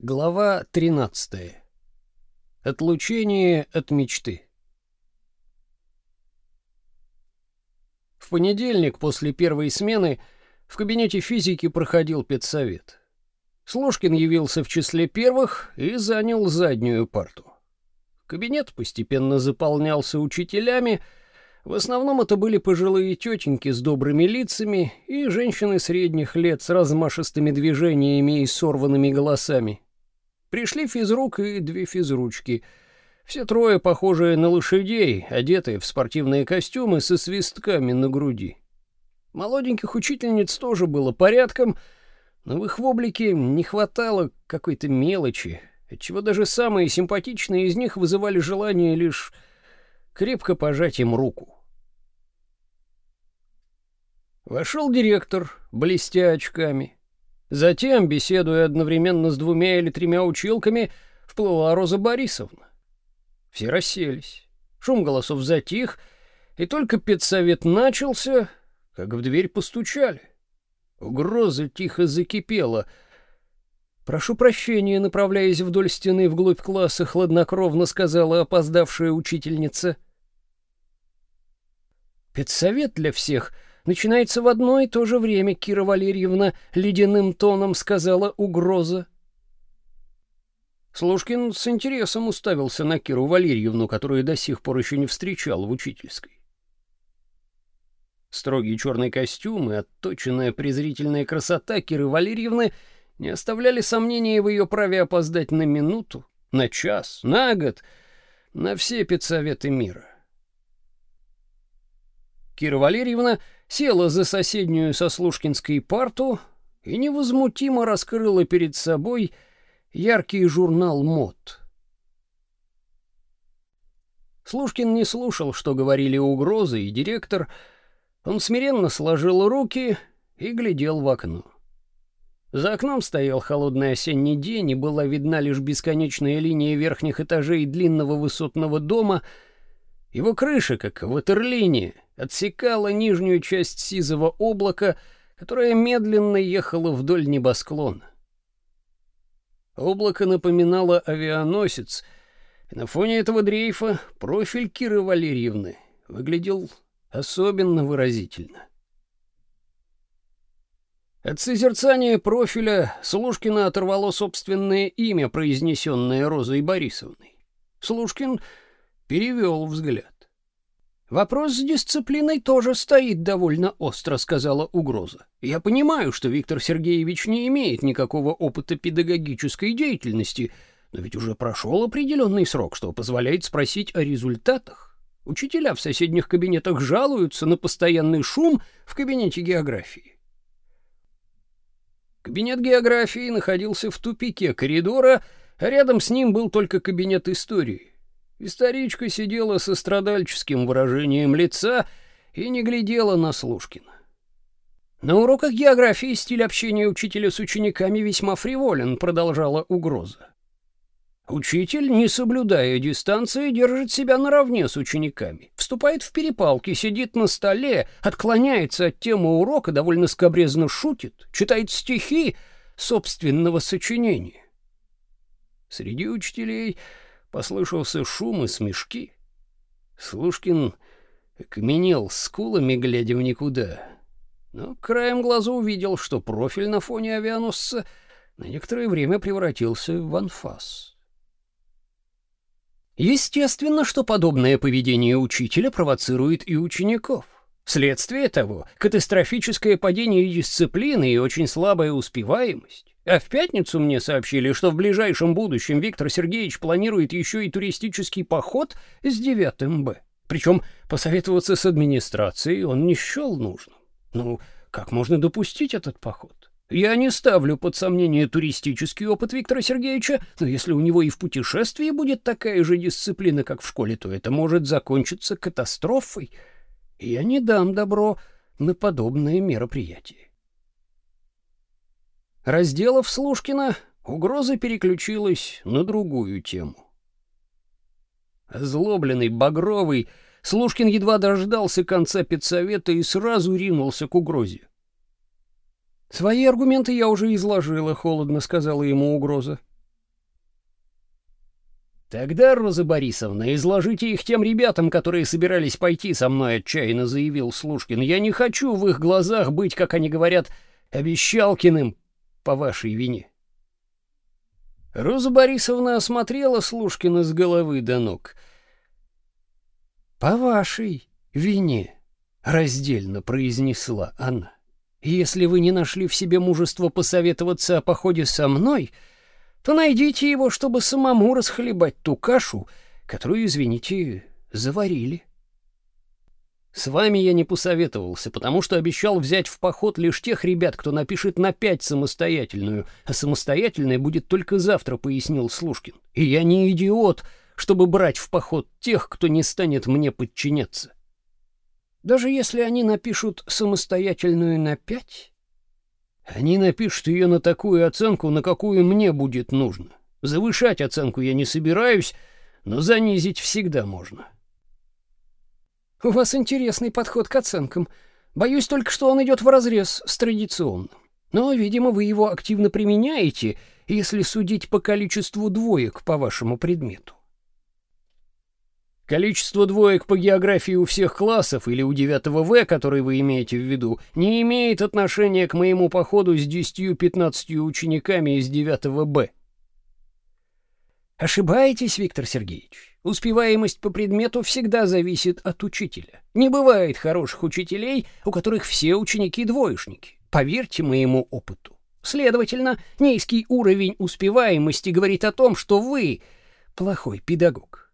Глава 13. Отлучение от мечты. В понедельник после первой смены в кабинете физики проходил педсовет. Слушкин явился в числе первых и занял заднюю парту. Кабинет постепенно заполнялся учителями, в основном это были пожилые тетеньки с добрыми лицами и женщины средних лет с размашистыми движениями и сорванными голосами. Пришли физрук и две физручки. Все трое похожие на лошадей, одетые в спортивные костюмы со свистками на груди. Молоденьких учительниц тоже было порядком, но в их облике не хватало какой-то мелочи, отчего даже самые симпатичные из них вызывали желание лишь крепко пожать им руку. Вошел директор, блестя очками. Затем, беседуя одновременно с двумя или тремя училками, вплыла Роза Борисовна. Все расселись. Шум голосов затих, и только педсовет начался, как в дверь постучали. Угроза тихо закипела. «Прошу прощения», направляясь вдоль стены вглубь класса, хладнокровно сказала опоздавшая учительница. «Педсовет для всех — начинается в одно и то же время, Кира Валерьевна ледяным тоном сказала угроза. Слушкин с интересом уставился на Киру Валерьевну, которую до сих пор еще не встречал в учительской. Строгий черный костюм и отточенная презрительная красота Киры Валерьевны не оставляли сомнений в ее праве опоздать на минуту, на час, на год, на все педсоветы мира. Кира Валерьевна села за соседнюю со Слушкинской парту и невозмутимо раскрыла перед собой яркий журнал мод. Слушкин не слушал, что говорили угрозы и директор. Он смиренно сложил руки и глядел в окно. За окном стоял холодный осенний день, и была видна лишь бесконечная линия верхних этажей длинного высотного дома. Его крыша, как ватерлиния, отсекала нижнюю часть сизого облака, которое медленно ехало вдоль небосклона. Облако напоминало авианосец, и на фоне этого дрейфа профиль Киры Валерьевны выглядел особенно выразительно. От созерцания профиля Слушкина оторвало собственное имя, произнесенное Розой Борисовной. Слушкин перевел взгляд. Вопрос с дисциплиной тоже стоит довольно остро, сказала угроза. Я понимаю, что Виктор Сергеевич не имеет никакого опыта педагогической деятельности, но ведь уже прошел определенный срок, что позволяет спросить о результатах. Учителя в соседних кабинетах жалуются на постоянный шум в кабинете географии. Кабинет географии находился в тупике коридора, а рядом с ним был только кабинет истории. Историчка сидела со страдальческим выражением лица и не глядела на Слушкина. На уроках географии стиль общения учителя с учениками весьма фриволен, продолжала угроза. Учитель, не соблюдая дистанции, держит себя наравне с учениками, вступает в перепалки, сидит на столе, отклоняется от темы урока, довольно скобрезно шутит, читает стихи собственного сочинения. Среди учителей послышался шум и смешки. Слушкин окаменел скулами, глядя в никуда, но краем глаза увидел, что профиль на фоне авианосца на некоторое время превратился в анфас. Естественно, что подобное поведение учителя провоцирует и учеников. Следствие того — катастрофическое падение дисциплины и очень слабая успеваемость. А в пятницу мне сообщили, что в ближайшем будущем Виктор Сергеевич планирует еще и туристический поход с 9 Б. Причем посоветоваться с администрацией он не счел нужным. Ну, как можно допустить этот поход? Я не ставлю под сомнение туристический опыт Виктора Сергеевича, но если у него и в путешествии будет такая же дисциплина, как в школе, то это может закончиться катастрофой — я не дам добро на подобные мероприятия. Разделав Слушкина, угроза переключилась на другую тему. Озлобленный, багровый, Слушкин едва дождался конца педсовета и сразу ринулся к угрозе. «Свои аргументы я уже изложила», — холодно сказала ему угроза. Тогда, Роза Борисовна, изложите их тем ребятам, которые собирались пойти со мной, отчаянно заявил Слушкин. Я не хочу в их глазах быть, как они говорят, обещалкиным по вашей вине. Роза Борисовна осмотрела Слушкина с головы до ног. По вашей вине, раздельно произнесла она. Если вы не нашли в себе мужества посоветоваться о походе со мной, то найдите его, чтобы самому расхлебать ту кашу, которую, извините, заварили. С вами я не посоветовался, потому что обещал взять в поход лишь тех ребят, кто напишет на пять самостоятельную, а самостоятельная будет только завтра, пояснил Слушкин. И я не идиот, чтобы брать в поход тех, кто не станет мне подчиняться. Даже если они напишут самостоятельную на пять, они напишут ее на такую оценку, на какую мне будет нужно. Завышать оценку я не собираюсь, но занизить всегда можно. У вас интересный подход к оценкам. Боюсь только, что он идет вразрез с традиционным. Но, видимо, вы его активно применяете, если судить по количеству двоек по вашему предмету. Количество двоек по географии у всех классов или у 9 В, который вы имеете в виду, не имеет отношения к моему походу с 10-15 учениками из 9 Б. Ошибаетесь, Виктор Сергеевич. Успеваемость по предмету всегда зависит от учителя. Не бывает хороших учителей, у которых все ученики двоечники. Поверьте моему опыту. Следовательно, низкий уровень успеваемости говорит о том, что вы плохой педагог.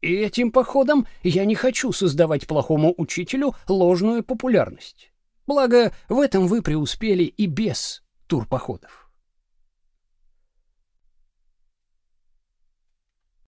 И этим походом я не хочу создавать плохому учителю ложную популярность. Благо, в этом вы преуспели и без турпоходов.